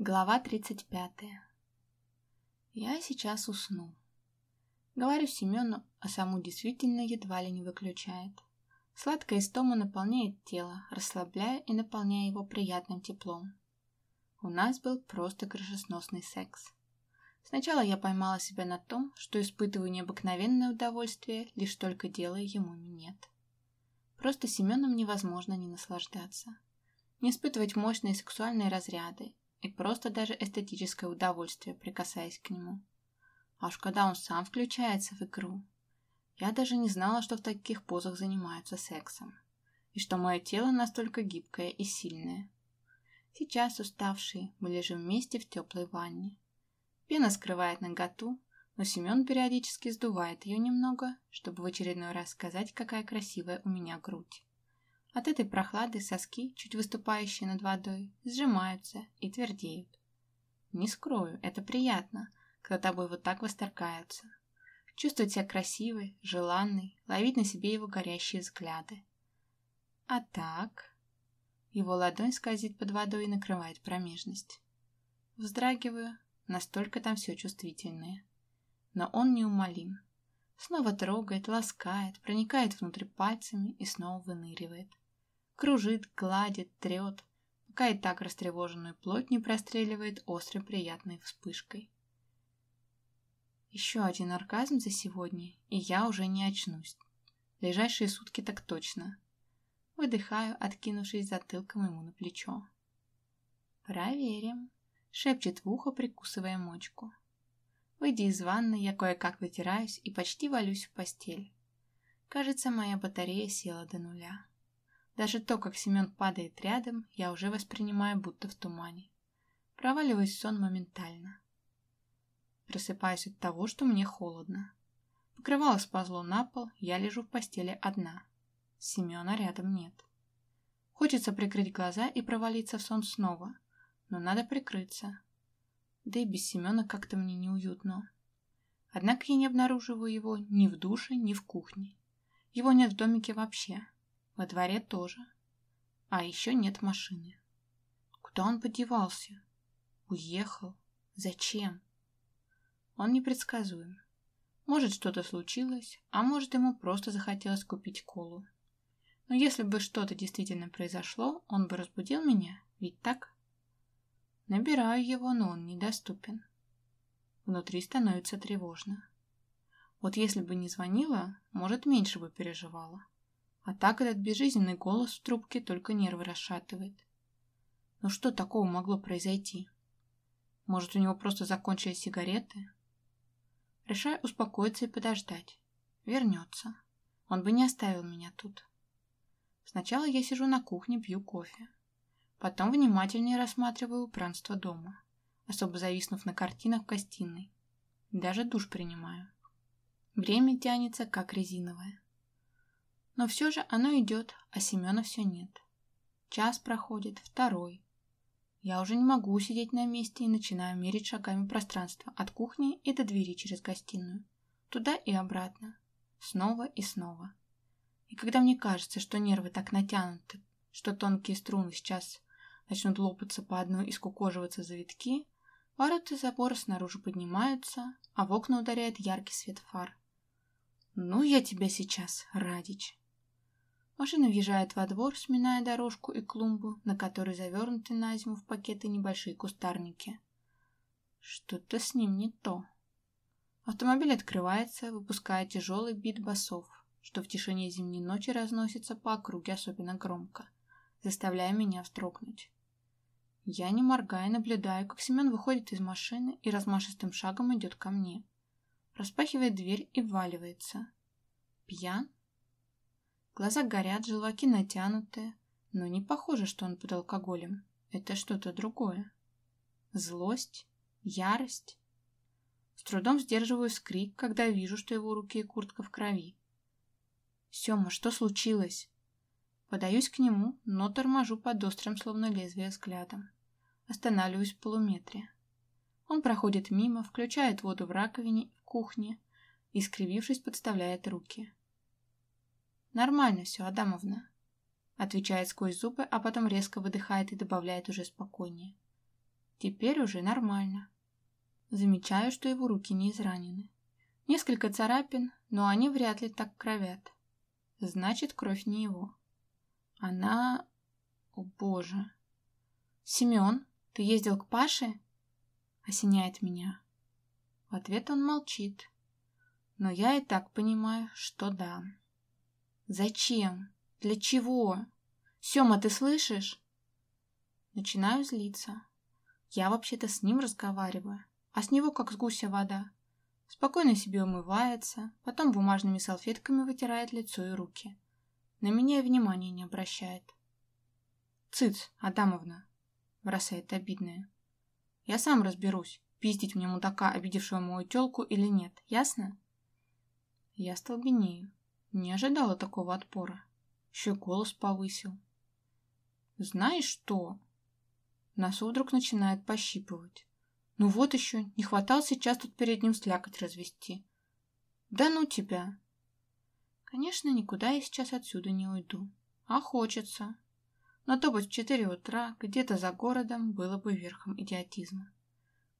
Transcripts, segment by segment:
Глава 35. Я сейчас усну. Говорю Семену, а саму действительно едва ли не выключает. Сладкая истома наполняет тело, расслабляя и наполняя его приятным теплом. У нас был просто крышесносный секс. Сначала я поймала себя на том, что испытываю необыкновенное удовольствие, лишь только делая ему минет. Просто Семеном невозможно не наслаждаться. Не испытывать мощные сексуальные разряды, и просто даже эстетическое удовольствие, прикасаясь к нему. Аж когда он сам включается в игру. Я даже не знала, что в таких позах занимаются сексом, и что мое тело настолько гибкое и сильное. Сейчас, уставшие, мы лежим вместе в теплой ванне. Пена скрывает наготу, но Семен периодически сдувает ее немного, чтобы в очередной раз сказать, какая красивая у меня грудь. От этой прохлады соски, чуть выступающие над водой, сжимаются и твердеют. Не скрою, это приятно, когда тобой вот так восторгаются. Чувствовать себя красивой, желанной, ловить на себе его горящие взгляды. А так... Его ладонь скользит под водой и накрывает промежность. Вздрагиваю, настолько там все чувствительное. Но он неумолим. Снова трогает, ласкает, проникает внутрь пальцами и снова выныривает. Кружит, гладит, трет, пока и так растревоженную плоть не простреливает острой приятной вспышкой. Еще один оргазм за сегодня, и я уже не очнусь. Ближайшие сутки так точно. Выдыхаю, откинувшись затылком ему на плечо. «Проверим», — шепчет в ухо, прикусывая мочку. Выйдя из ванны, я кое-как вытираюсь и почти валюсь в постель. Кажется, моя батарея села до нуля. Даже то, как Семен падает рядом, я уже воспринимаю будто в тумане. Проваливаюсь в сон моментально. Просыпаюсь от того, что мне холодно. Покрывало сползло на пол, я лежу в постели одна. Семена рядом нет. Хочется прикрыть глаза и провалиться в сон снова, но надо прикрыться. Да и без Семена как-то мне неуютно. Однако я не обнаруживаю его ни в душе, ни в кухне. Его нет в домике вообще. Во дворе тоже. А еще нет машины. Куда он подевался? Уехал? Зачем? Он непредсказуем. Может, что-то случилось, а может, ему просто захотелось купить колу. Но если бы что-то действительно произошло, он бы разбудил меня, ведь так? Набираю его, но он недоступен. Внутри становится тревожно. Вот если бы не звонила, может, меньше бы переживала. А так этот безжизненный голос в трубке только нервы расшатывает. Ну что такого могло произойти? Может, у него просто закончились сигареты? Решаю успокоиться и подождать. Вернется. Он бы не оставил меня тут. Сначала я сижу на кухне, пью кофе. Потом внимательнее рассматриваю убранство дома, особо зависнув на картинах в гостиной. Даже душ принимаю. Время тянется, как резиновое. Но все же оно идет, а Семена все нет. Час проходит, второй. Я уже не могу сидеть на месте и начинаю мерить шагами пространство от кухни и до двери через гостиную. Туда и обратно. Снова и снова. И когда мне кажется, что нервы так натянуты, что тонкие струны сейчас начнут лопаться по одной и скукоживаться завитки, ворота забора снаружи поднимаются, а в окна ударяет яркий свет фар. «Ну, я тебя сейчас, Радич!» Машина въезжает во двор, сминая дорожку и клумбу, на которой завернуты на зиму в пакеты небольшие кустарники. Что-то с ним не то. Автомобиль открывается, выпуская тяжелый бит басов, что в тишине зимней ночи разносится по округе особенно громко, заставляя меня вздрогнуть. Я, не моргая, наблюдаю, как Семен выходит из машины и размашистым шагом идет ко мне. Распахивает дверь и вваливается. Пьян? Глаза горят, желваки натянутые, но не похоже, что он под алкоголем. Это что-то другое. Злость? Ярость? С трудом сдерживаю скрик, когда вижу, что его руки и куртка в крови. «Сема, что случилось?» Подаюсь к нему, но торможу под острым, словно лезвие, взглядом. Останавливаюсь в полуметре. Он проходит мимо, включает воду в раковине в кухне и, скривившись, подставляет руки. «Нормально все, Адамовна», — отвечает сквозь зубы, а потом резко выдыхает и добавляет уже спокойнее. Теперь уже нормально. Замечаю, что его руки не изранены. Несколько царапин, но они вряд ли так кровят. Значит, кровь не его. Она... О боже. Семен, ты ездил к Паше? Осеняет меня. В ответ он молчит. Но я и так понимаю, что да. Зачем? Для чего? Сема, ты слышишь? Начинаю злиться. Я вообще-то с ним разговариваю, а с него как с гуся вода. Спокойно себе умывается, потом бумажными салфетками вытирает лицо и руки. На меня и внимания не обращает. «Цыц, Адамовна!» — бросает обидная. «Я сам разберусь, пиздить мне мудака, обидевшего мою тёлку, или нет, ясно?» Я столбенею. Не ожидала такого отпора. Еще голос повысил. «Знаешь что?» Носу вдруг начинает пощипывать. «Ну вот еще, не хватало сейчас тут перед ним слякоть развести». «Да ну тебя!» Конечно, никуда я сейчас отсюда не уйду. А хочется. Но топать в четыре утра где-то за городом было бы верхом идиотизма.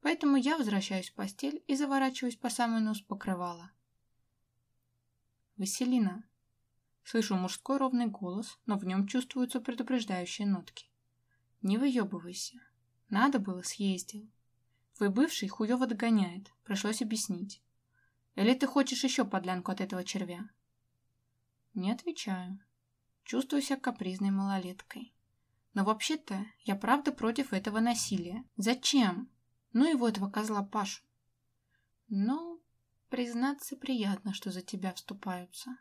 Поэтому я возвращаюсь в постель и заворачиваюсь по самый нос покрывала. «Василина!» Слышу мужской ровный голос, но в нем чувствуются предупреждающие нотки. «Не выебывайся. Надо было, съездил. Твой бывший хуёво догоняет, пришлось объяснить. Или ты хочешь еще подлянку от этого червя?» Не отвечаю. Чувствую себя капризной малолеткой. Но вообще-то я правда против этого насилия. Зачем? Ну его этого козла Пашу. Но, признаться, приятно, что за тебя вступаются.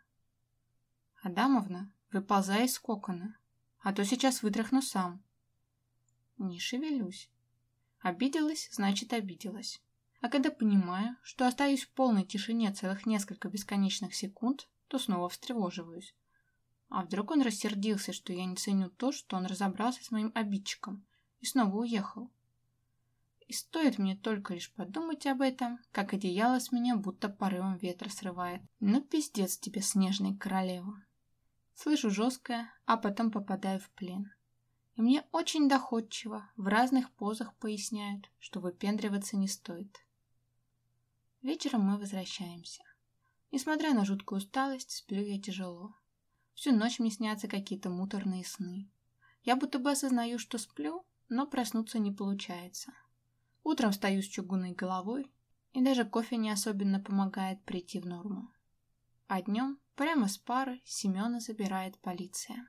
Адамовна, выползай из кокона, а то сейчас вытряхну сам. Не шевелюсь. Обиделась, значит обиделась. А когда понимаю, что остаюсь в полной тишине целых несколько бесконечных секунд, то снова встревоживаюсь. А вдруг он рассердился, что я не ценю то, что он разобрался с моим обидчиком и снова уехал? И стоит мне только лишь подумать об этом, как одеяло с меня будто порывом ветра срывает. Ну, пиздец тебе, снежная королева. Слышу жесткое, а потом попадаю в плен. И мне очень доходчиво в разных позах поясняют, что выпендриваться не стоит. Вечером мы возвращаемся. Несмотря на жуткую усталость, сплю я тяжело. Всю ночь мне снятся какие-то муторные сны. Я будто бы осознаю, что сплю, но проснуться не получается. Утром встаю с чугунной головой, и даже кофе не особенно помогает прийти в норму. А днем прямо с пары Семена забирает полиция.